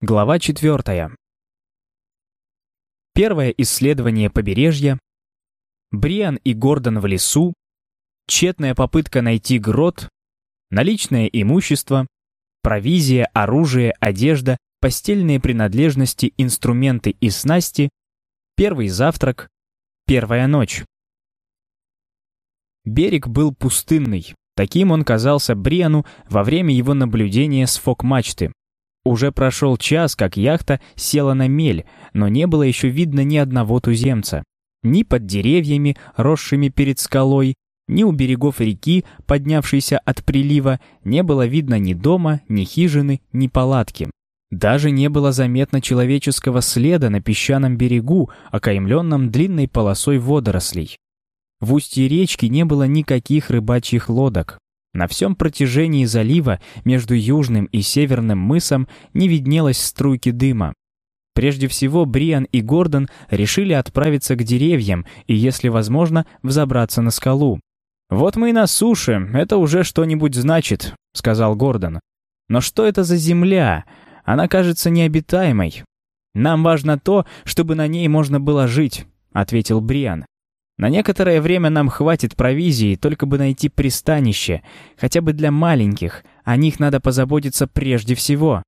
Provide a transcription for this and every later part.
Глава 4. Первое исследование побережья. Бриан и Гордон в лесу. Тщетная попытка найти грот. Наличное имущество. Провизия, оружие, одежда, постельные принадлежности, инструменты и снасти. Первый завтрак. Первая ночь. Берег был пустынный. Таким он казался Бриану во время его наблюдения с фок-мачты. Уже прошел час, как яхта села на мель, но не было еще видно ни одного туземца. Ни под деревьями, росшими перед скалой, ни у берегов реки, поднявшейся от прилива, не было видно ни дома, ни хижины, ни палатки. Даже не было заметно человеческого следа на песчаном берегу, окаймленном длинной полосой водорослей. В устье речки не было никаких рыбачьих лодок. На всем протяжении залива между южным и северным мысом не виднелось струйки дыма. Прежде всего, Бриан и Гордон решили отправиться к деревьям и, если возможно, взобраться на скалу. «Вот мы и на суше, это уже что-нибудь значит», — сказал Гордон. «Но что это за земля? Она кажется необитаемой. Нам важно то, чтобы на ней можно было жить», — ответил Бриан. На некоторое время нам хватит провизии, только бы найти пристанище, хотя бы для маленьких, о них надо позаботиться прежде всего».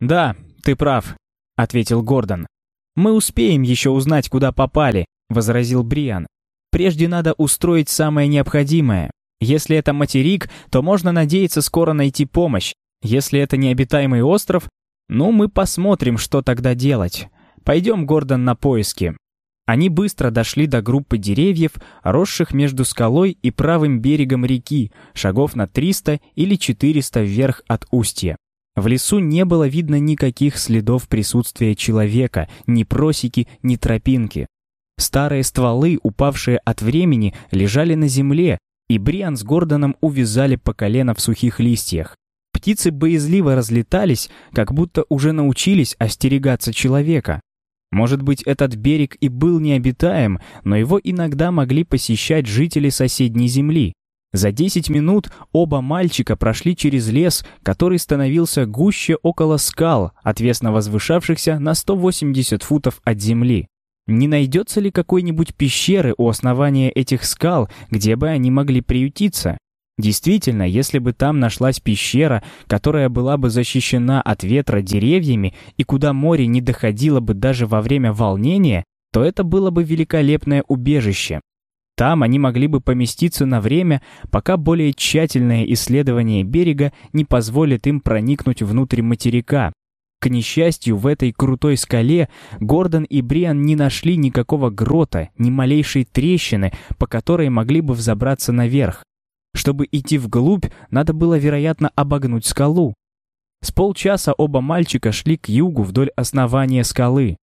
«Да, ты прав», — ответил Гордон. «Мы успеем еще узнать, куда попали», — возразил Бриан. «Прежде надо устроить самое необходимое. Если это материк, то можно надеяться скоро найти помощь. Если это необитаемый остров, ну, мы посмотрим, что тогда делать. Пойдем, Гордон, на поиски. Они быстро дошли до группы деревьев, росших между скалой и правым берегом реки, шагов на 300 или 400 вверх от устья. В лесу не было видно никаких следов присутствия человека, ни просеки, ни тропинки. Старые стволы, упавшие от времени, лежали на земле, и Бриан с Гордоном увязали по колено в сухих листьях. Птицы боязливо разлетались, как будто уже научились остерегаться человека. Может быть, этот берег и был необитаем, но его иногда могли посещать жители соседней земли. За 10 минут оба мальчика прошли через лес, который становился гуще около скал, отвесно возвышавшихся на 180 футов от земли. Не найдется ли какой-нибудь пещеры у основания этих скал, где бы они могли приютиться? Действительно, если бы там нашлась пещера, которая была бы защищена от ветра деревьями и куда море не доходило бы даже во время волнения, то это было бы великолепное убежище. Там они могли бы поместиться на время, пока более тщательное исследование берега не позволит им проникнуть внутрь материка. К несчастью, в этой крутой скале Гордон и Бриан не нашли никакого грота, ни малейшей трещины, по которой могли бы взобраться наверх. Чтобы идти вглубь, надо было, вероятно, обогнуть скалу. С полчаса оба мальчика шли к югу вдоль основания скалы.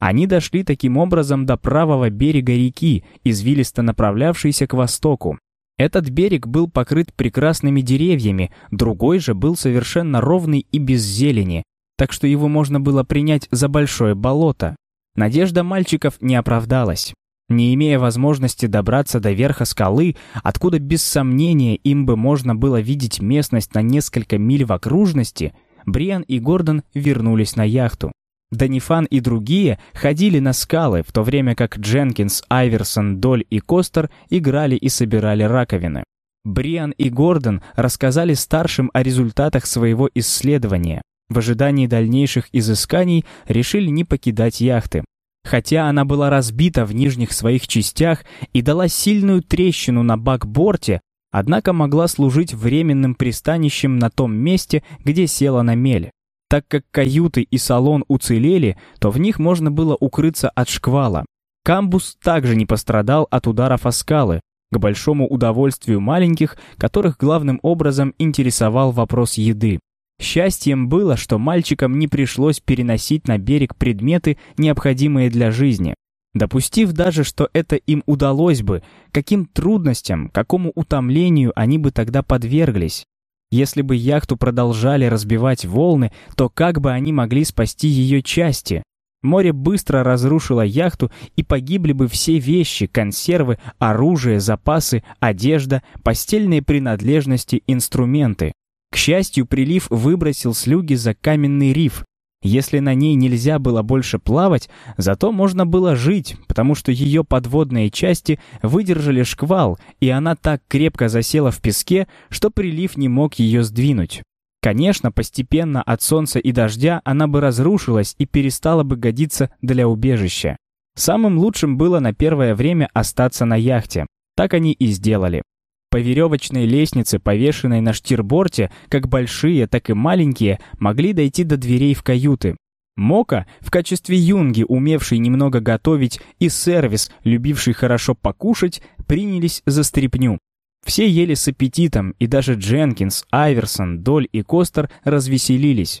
Они дошли таким образом до правого берега реки, извилисто направлявшейся к востоку. Этот берег был покрыт прекрасными деревьями, другой же был совершенно ровный и без зелени, так что его можно было принять за большое болото. Надежда мальчиков не оправдалась. Не имея возможности добраться до верха скалы, откуда без сомнения им бы можно было видеть местность на несколько миль в окружности, Бриан и Гордон вернулись на яхту. Данифан и другие ходили на скалы, в то время как Дженкинс, Айверсон, Доль и Костер играли и собирали раковины. Бриан и Гордон рассказали старшим о результатах своего исследования. В ожидании дальнейших изысканий решили не покидать яхты. Хотя она была разбита в нижних своих частях и дала сильную трещину на бакборте, однако могла служить временным пристанищем на том месте, где села на мель. Так как каюты и салон уцелели, то в них можно было укрыться от шквала. Камбус также не пострадал от ударов о скалы, к большому удовольствию маленьких, которых главным образом интересовал вопрос еды. Счастьем было, что мальчикам не пришлось переносить на берег предметы, необходимые для жизни. Допустив даже, что это им удалось бы, каким трудностям, какому утомлению они бы тогда подверглись. Если бы яхту продолжали разбивать волны, то как бы они могли спасти ее части? Море быстро разрушило яхту, и погибли бы все вещи, консервы, оружие, запасы, одежда, постельные принадлежности, инструменты. К счастью, прилив выбросил слюги за каменный риф. Если на ней нельзя было больше плавать, зато можно было жить, потому что ее подводные части выдержали шквал, и она так крепко засела в песке, что прилив не мог ее сдвинуть. Конечно, постепенно от солнца и дождя она бы разрушилась и перестала бы годиться для убежища. Самым лучшим было на первое время остаться на яхте. Так они и сделали. По веревочной лестнице, повешенной на штирборте, как большие, так и маленькие, могли дойти до дверей в каюты. Мока, в качестве юнги, умевший немного готовить, и сервис, любивший хорошо покушать, принялись за стряпню. Все ели с аппетитом, и даже Дженкинс, Айверсон, Доль и Костер развеселились.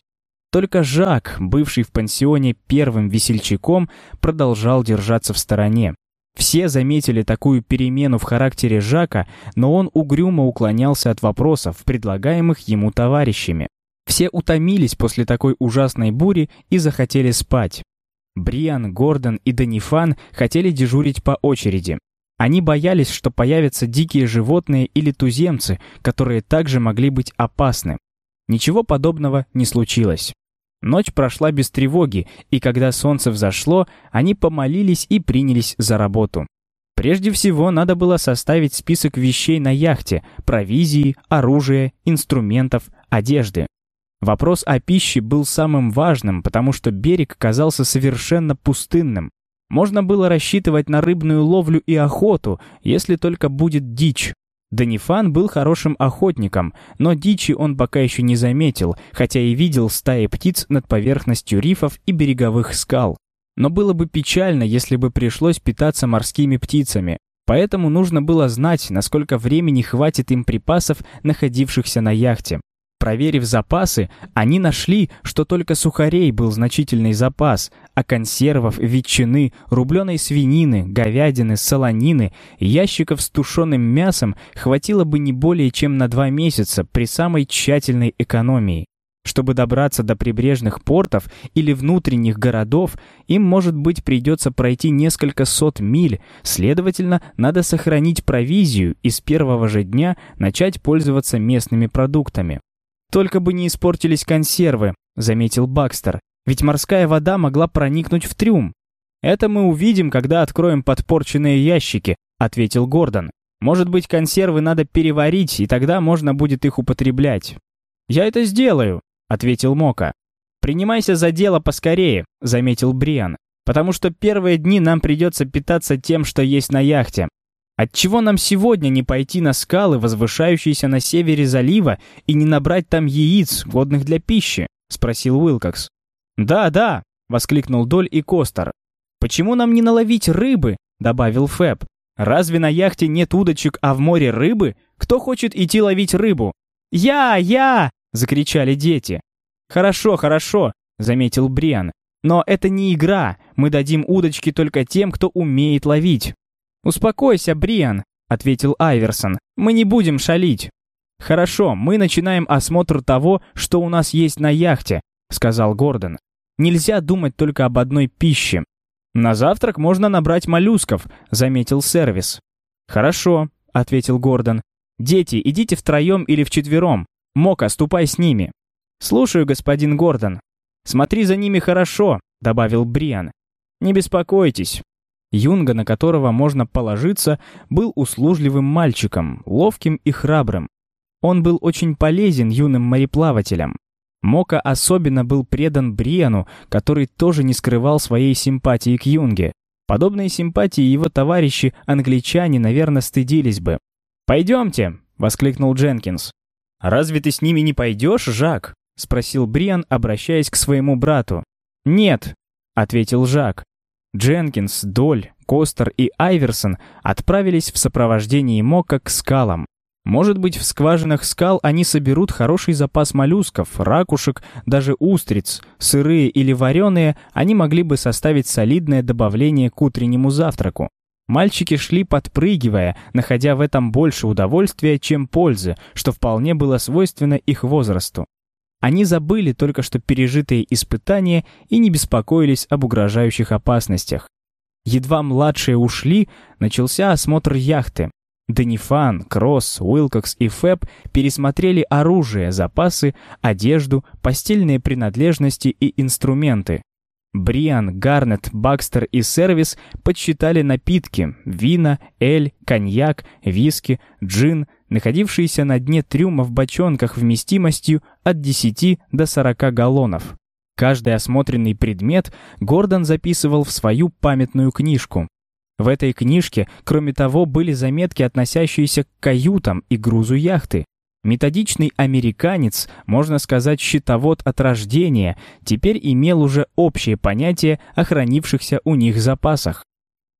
Только Жак, бывший в пансионе первым весельчаком, продолжал держаться в стороне. Все заметили такую перемену в характере Жака, но он угрюмо уклонялся от вопросов, предлагаемых ему товарищами. Все утомились после такой ужасной бури и захотели спать. Бриан, Гордон и Данифан хотели дежурить по очереди. Они боялись, что появятся дикие животные или туземцы, которые также могли быть опасны. Ничего подобного не случилось. Ночь прошла без тревоги, и когда солнце взошло, они помолились и принялись за работу. Прежде всего, надо было составить список вещей на яхте, провизии, оружия, инструментов, одежды. Вопрос о пище был самым важным, потому что берег казался совершенно пустынным. Можно было рассчитывать на рыбную ловлю и охоту, если только будет дичь. Данифан был хорошим охотником, но дичи он пока еще не заметил, хотя и видел стаи птиц над поверхностью рифов и береговых скал. Но было бы печально, если бы пришлось питаться морскими птицами. Поэтому нужно было знать, насколько времени хватит им припасов, находившихся на яхте. Проверив запасы, они нашли, что только сухарей был значительный запас, а консервов, ветчины, рубленой свинины, говядины, солонины, ящиков с тушеным мясом хватило бы не более чем на два месяца при самой тщательной экономии. Чтобы добраться до прибрежных портов или внутренних городов, им, может быть, придется пройти несколько сот миль, следовательно, надо сохранить провизию и с первого же дня начать пользоваться местными продуктами. «Только бы не испортились консервы», — заметил Бакстер. «Ведь морская вода могла проникнуть в трюм». «Это мы увидим, когда откроем подпорченные ящики», — ответил Гордон. «Может быть, консервы надо переварить, и тогда можно будет их употреблять». «Я это сделаю», — ответил Мока. «Принимайся за дело поскорее», — заметил Бриан. «Потому что первые дни нам придется питаться тем, что есть на яхте. Отчего нам сегодня не пойти на скалы, возвышающиеся на севере залива, и не набрать там яиц, годных для пищи?» — спросил Уилкокс. «Да, да!» — воскликнул Доль и Костер. «Почему нам не наловить рыбы?» — добавил Фэб. «Разве на яхте нет удочек, а в море рыбы? Кто хочет идти ловить рыбу?» «Я! Я!» — закричали дети. «Хорошо, хорошо!» — заметил Бриан. «Но это не игра. Мы дадим удочки только тем, кто умеет ловить. «Успокойся, Бриан», — ответил Айверсон. «Мы не будем шалить». «Хорошо, мы начинаем осмотр того, что у нас есть на яхте», — сказал Гордон. «Нельзя думать только об одной пище. На завтрак можно набрать моллюсков», — заметил сервис. «Хорошо», — ответил Гордон. «Дети, идите втроем или вчетвером. Мока, ступай с ними». «Слушаю, господин Гордон». «Смотри за ними хорошо», — добавил Бриан. «Не беспокойтесь, Юнга, на которого можно положиться, был услужливым мальчиком, ловким и храбрым. Он был очень полезен юным мореплавателям. Мока особенно был предан Бриану, который тоже не скрывал своей симпатии к Юнге. Подобные симпатии его товарищи, англичане, наверное, стыдились бы. «Пойдемте!» — воскликнул Дженкинс. «Разве ты с ними не пойдешь, Жак?» — спросил Бриан, обращаясь к своему брату. «Нет», — ответил Жак. Дженкинс, Доль, Костер и Айверсон отправились в сопровождении Мока к скалам. Может быть, в скважинах скал они соберут хороший запас моллюсков, ракушек, даже устриц, сырые или вареные, они могли бы составить солидное добавление к утреннему завтраку. Мальчики шли подпрыгивая, находя в этом больше удовольствия, чем пользы, что вполне было свойственно их возрасту. Они забыли только что пережитые испытания и не беспокоились об угрожающих опасностях. Едва младшие ушли, начался осмотр яхты. Данифан, Кросс, Уилкокс и Фэб пересмотрели оружие, запасы, одежду, постельные принадлежности и инструменты. Бриан, Гарнет, Бакстер и Сервис подсчитали напитки – вина, эль, коньяк, виски, джин, находившиеся на дне трюма в бочонках вместимостью от 10 до 40 галлонов. Каждый осмотренный предмет Гордон записывал в свою памятную книжку. В этой книжке, кроме того, были заметки, относящиеся к каютам и грузу яхты. Методичный американец, можно сказать, щитовод от рождения, теперь имел уже общее понятие о хранившихся у них запасах.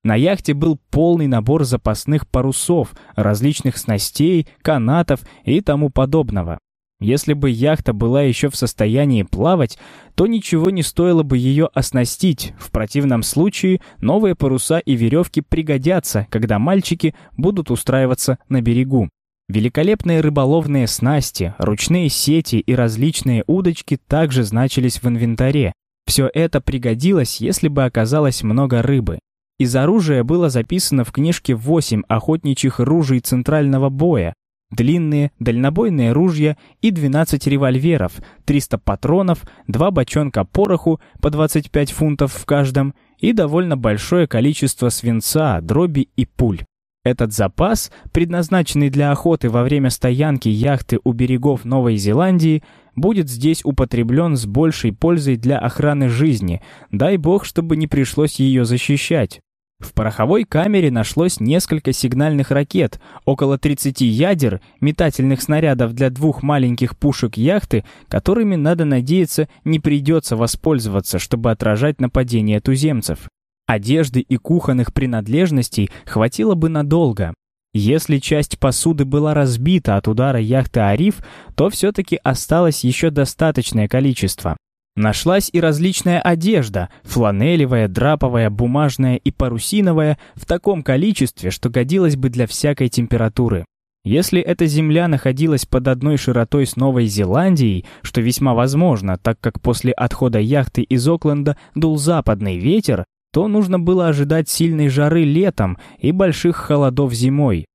На яхте был полный набор запасных парусов, различных снастей, канатов и тому подобного. Если бы яхта была еще в состоянии плавать, то ничего не стоило бы ее оснастить. В противном случае новые паруса и веревки пригодятся, когда мальчики будут устраиваться на берегу. Великолепные рыболовные снасти, ручные сети и различные удочки также значились в инвентаре. Все это пригодилось, если бы оказалось много рыбы. Из оружия было записано в книжке 8 охотничьих ружей центрального боя, длинные дальнобойные ружья и 12 револьверов, 300 патронов, два бочонка пороху по 25 фунтов в каждом и довольно большое количество свинца, дроби и пуль. Этот запас, предназначенный для охоты во время стоянки яхты у берегов Новой Зеландии, будет здесь употреблен с большей пользой для охраны жизни, дай бог, чтобы не пришлось ее защищать. В пороховой камере нашлось несколько сигнальных ракет, около 30 ядер, метательных снарядов для двух маленьких пушек яхты, которыми, надо надеяться, не придется воспользоваться, чтобы отражать нападения туземцев. Одежды и кухонных принадлежностей хватило бы надолго. Если часть посуды была разбита от удара яхты «Ариф», то все-таки осталось еще достаточное количество. Нашлась и различная одежда, фланелевая, драповая, бумажная и парусиновая, в таком количестве, что годилась бы для всякой температуры. Если эта земля находилась под одной широтой с Новой Зеландией, что весьма возможно, так как после отхода яхты из Окленда дул западный ветер, то нужно было ожидать сильной жары летом и больших холодов зимой.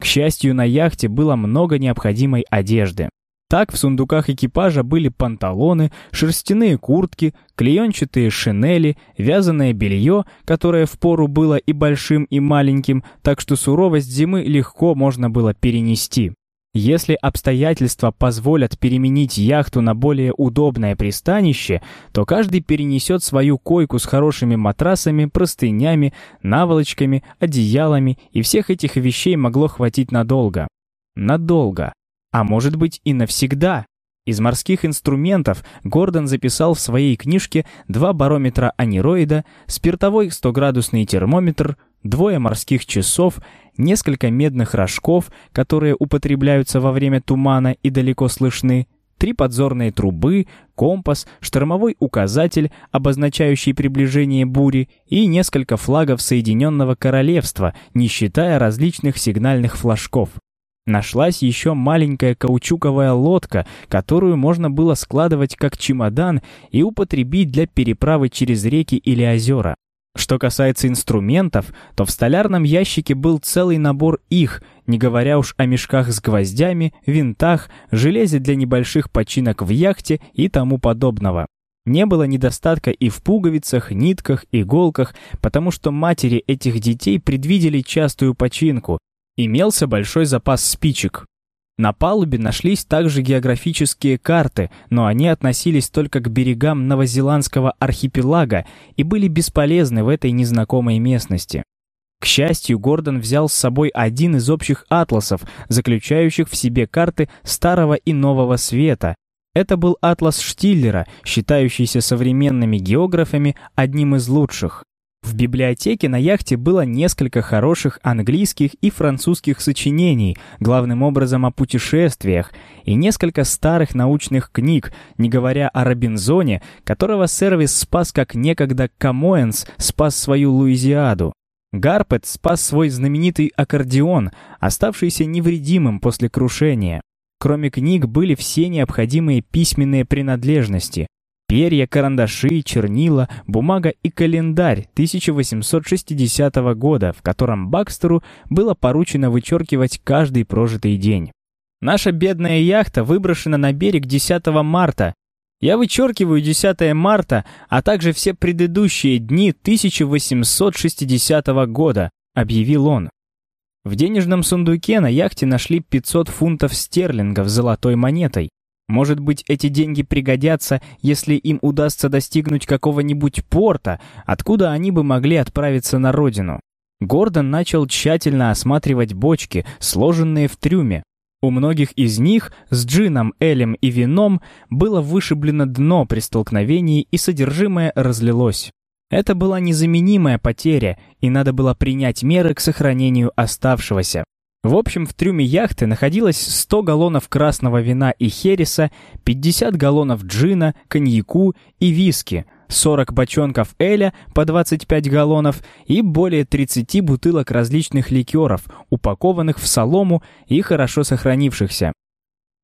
К счастью, на яхте было много необходимой одежды. Так в сундуках экипажа были панталоны, шерстяные куртки, клеенчатые шинели, вязаное белье, которое впору было и большим, и маленьким, так что суровость зимы легко можно было перенести. Если обстоятельства позволят переменить яхту на более удобное пристанище, то каждый перенесет свою койку с хорошими матрасами, простынями, наволочками, одеялами, и всех этих вещей могло хватить надолго. Надолго а может быть и навсегда. Из морских инструментов Гордон записал в своей книжке два барометра анероида, спиртовой 100-градусный термометр, двое морских часов, несколько медных рожков, которые употребляются во время тумана и далеко слышны, три подзорные трубы, компас, штормовой указатель, обозначающий приближение бури, и несколько флагов Соединенного Королевства, не считая различных сигнальных флажков. Нашлась еще маленькая каучуковая лодка, которую можно было складывать как чемодан и употребить для переправы через реки или озера. Что касается инструментов, то в столярном ящике был целый набор их, не говоря уж о мешках с гвоздями, винтах, железе для небольших починок в яхте и тому подобного. Не было недостатка и в пуговицах, нитках, иголках, потому что матери этих детей предвидели частую починку, Имелся большой запас спичек. На палубе нашлись также географические карты, но они относились только к берегам новозеландского архипелага и были бесполезны в этой незнакомой местности. К счастью, Гордон взял с собой один из общих атласов, заключающих в себе карты Старого и Нового Света. Это был атлас Штиллера, считающийся современными географами одним из лучших. В библиотеке на яхте было несколько хороших английских и французских сочинений, главным образом о путешествиях, и несколько старых научных книг, не говоря о Робинзоне, которого Сервис спас как некогда Камоэнс спас свою Луизиаду. Гарпет спас свой знаменитый аккордеон, оставшийся невредимым после крушения. Кроме книг были все необходимые письменные принадлежности. Перья, карандаши, чернила, бумага и календарь 1860 года, в котором Бакстеру было поручено вычеркивать каждый прожитый день. Наша бедная яхта выброшена на берег 10 марта. Я вычеркиваю 10 марта, а также все предыдущие дни 1860 года, объявил он. В денежном сундуке на яхте нашли 500 фунтов стерлингов золотой монетой. Может быть, эти деньги пригодятся, если им удастся достигнуть какого-нибудь порта, откуда они бы могли отправиться на родину. Гордон начал тщательно осматривать бочки, сложенные в трюме. У многих из них с джином, элем и вином было вышиблено дно при столкновении и содержимое разлилось. Это была незаменимая потеря, и надо было принять меры к сохранению оставшегося. В общем, в трюме яхты находилось 100 галлонов красного вина и хереса, 50 галлонов джина, коньяку и виски, 40 бочонков эля по 25 галлонов и более 30 бутылок различных ликеров, упакованных в солому и хорошо сохранившихся.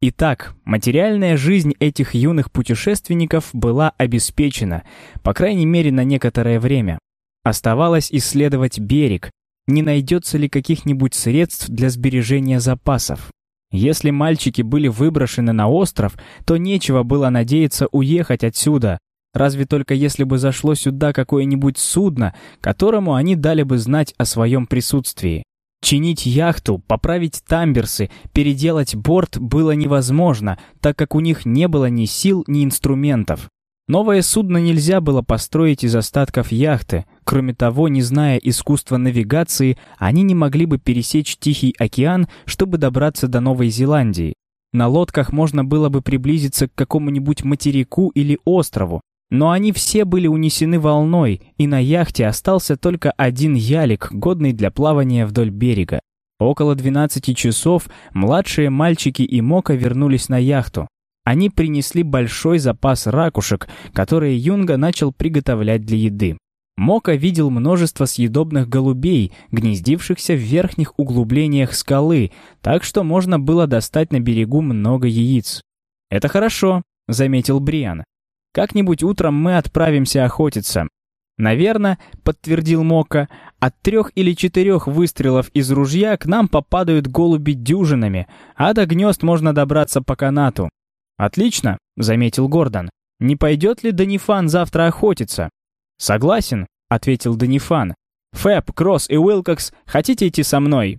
Итак, материальная жизнь этих юных путешественников была обеспечена, по крайней мере на некоторое время. Оставалось исследовать берег, не найдется ли каких-нибудь средств для сбережения запасов. Если мальчики были выброшены на остров, то нечего было надеяться уехать отсюда, Разве только если бы зашло сюда какое-нибудь судно, которому они дали бы знать о своем присутствии. Чинить яхту, поправить тамберсы, переделать борт было невозможно, так как у них не было ни сил, ни инструментов. Новое судно нельзя было построить из остатков яхты. Кроме того, не зная искусства навигации, они не могли бы пересечь Тихий океан, чтобы добраться до Новой Зеландии. На лодках можно было бы приблизиться к какому-нибудь материку или острову, но они все были унесены волной, и на яхте остался только один ялик, годный для плавания вдоль берега. Около 12 часов младшие мальчики и Мока вернулись на яхту. Они принесли большой запас ракушек, которые Юнга начал приготовлять для еды. Мока видел множество съедобных голубей, гнездившихся в верхних углублениях скалы, так что можно было достать на берегу много яиц. «Это хорошо», — заметил Бриан. Как-нибудь утром мы отправимся охотиться. Наверное, подтвердил Мока, от трех или четырех выстрелов из ружья к нам попадают голуби дюжинами, а до гнезд можно добраться по канату. Отлично, заметил Гордон. Не пойдет ли Данифан завтра охотиться? Согласен, ответил Данифан. Фэб, Кросс и Уилкокс, хотите идти со мной?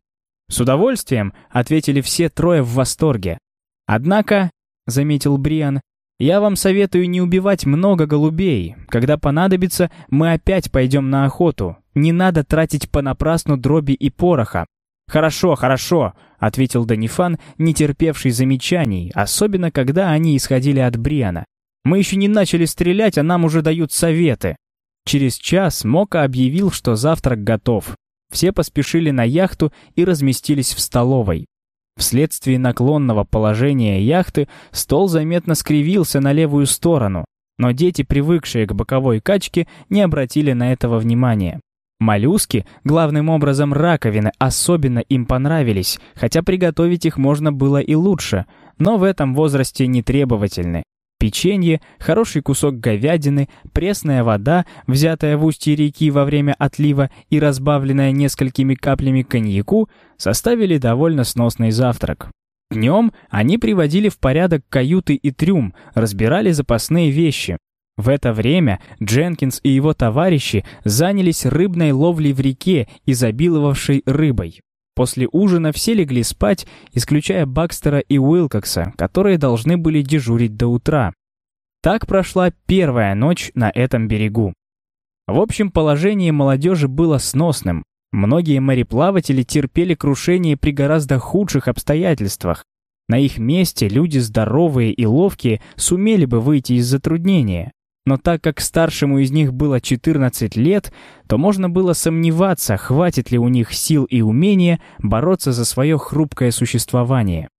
С удовольствием, ответили все трое в восторге. Однако, заметил Бриан, я вам советую не убивать много голубей. Когда понадобится, мы опять пойдем на охоту. Не надо тратить понапрасну дроби и пороха. «Хорошо, хорошо», — ответил Данифан, не терпевший замечаний, особенно когда они исходили от Бриана. «Мы еще не начали стрелять, а нам уже дают советы». Через час Мока объявил, что завтрак готов. Все поспешили на яхту и разместились в столовой. Вследствие наклонного положения яхты стол заметно скривился на левую сторону, но дети, привыкшие к боковой качке, не обратили на этого внимания. Моллюски, главным образом раковины, особенно им понравились, хотя приготовить их можно было и лучше, но в этом возрасте не требовательны. Печенье, хороший кусок говядины, пресная вода, взятая в устье реки во время отлива и разбавленная несколькими каплями коньяку, составили довольно сносный завтрак. Днем они приводили в порядок каюты и трюм, разбирали запасные вещи. В это время Дженкинс и его товарищи занялись рыбной ловлей в реке, изобиловавшей рыбой. После ужина все легли спать, исключая Бакстера и Уилкокса, которые должны были дежурить до утра. Так прошла первая ночь на этом берегу. В общем, положение молодежи было сносным. Многие мореплаватели терпели крушение при гораздо худших обстоятельствах. На их месте люди здоровые и ловкие сумели бы выйти из затруднения. Но так как старшему из них было 14 лет, то можно было сомневаться, хватит ли у них сил и умения бороться за свое хрупкое существование.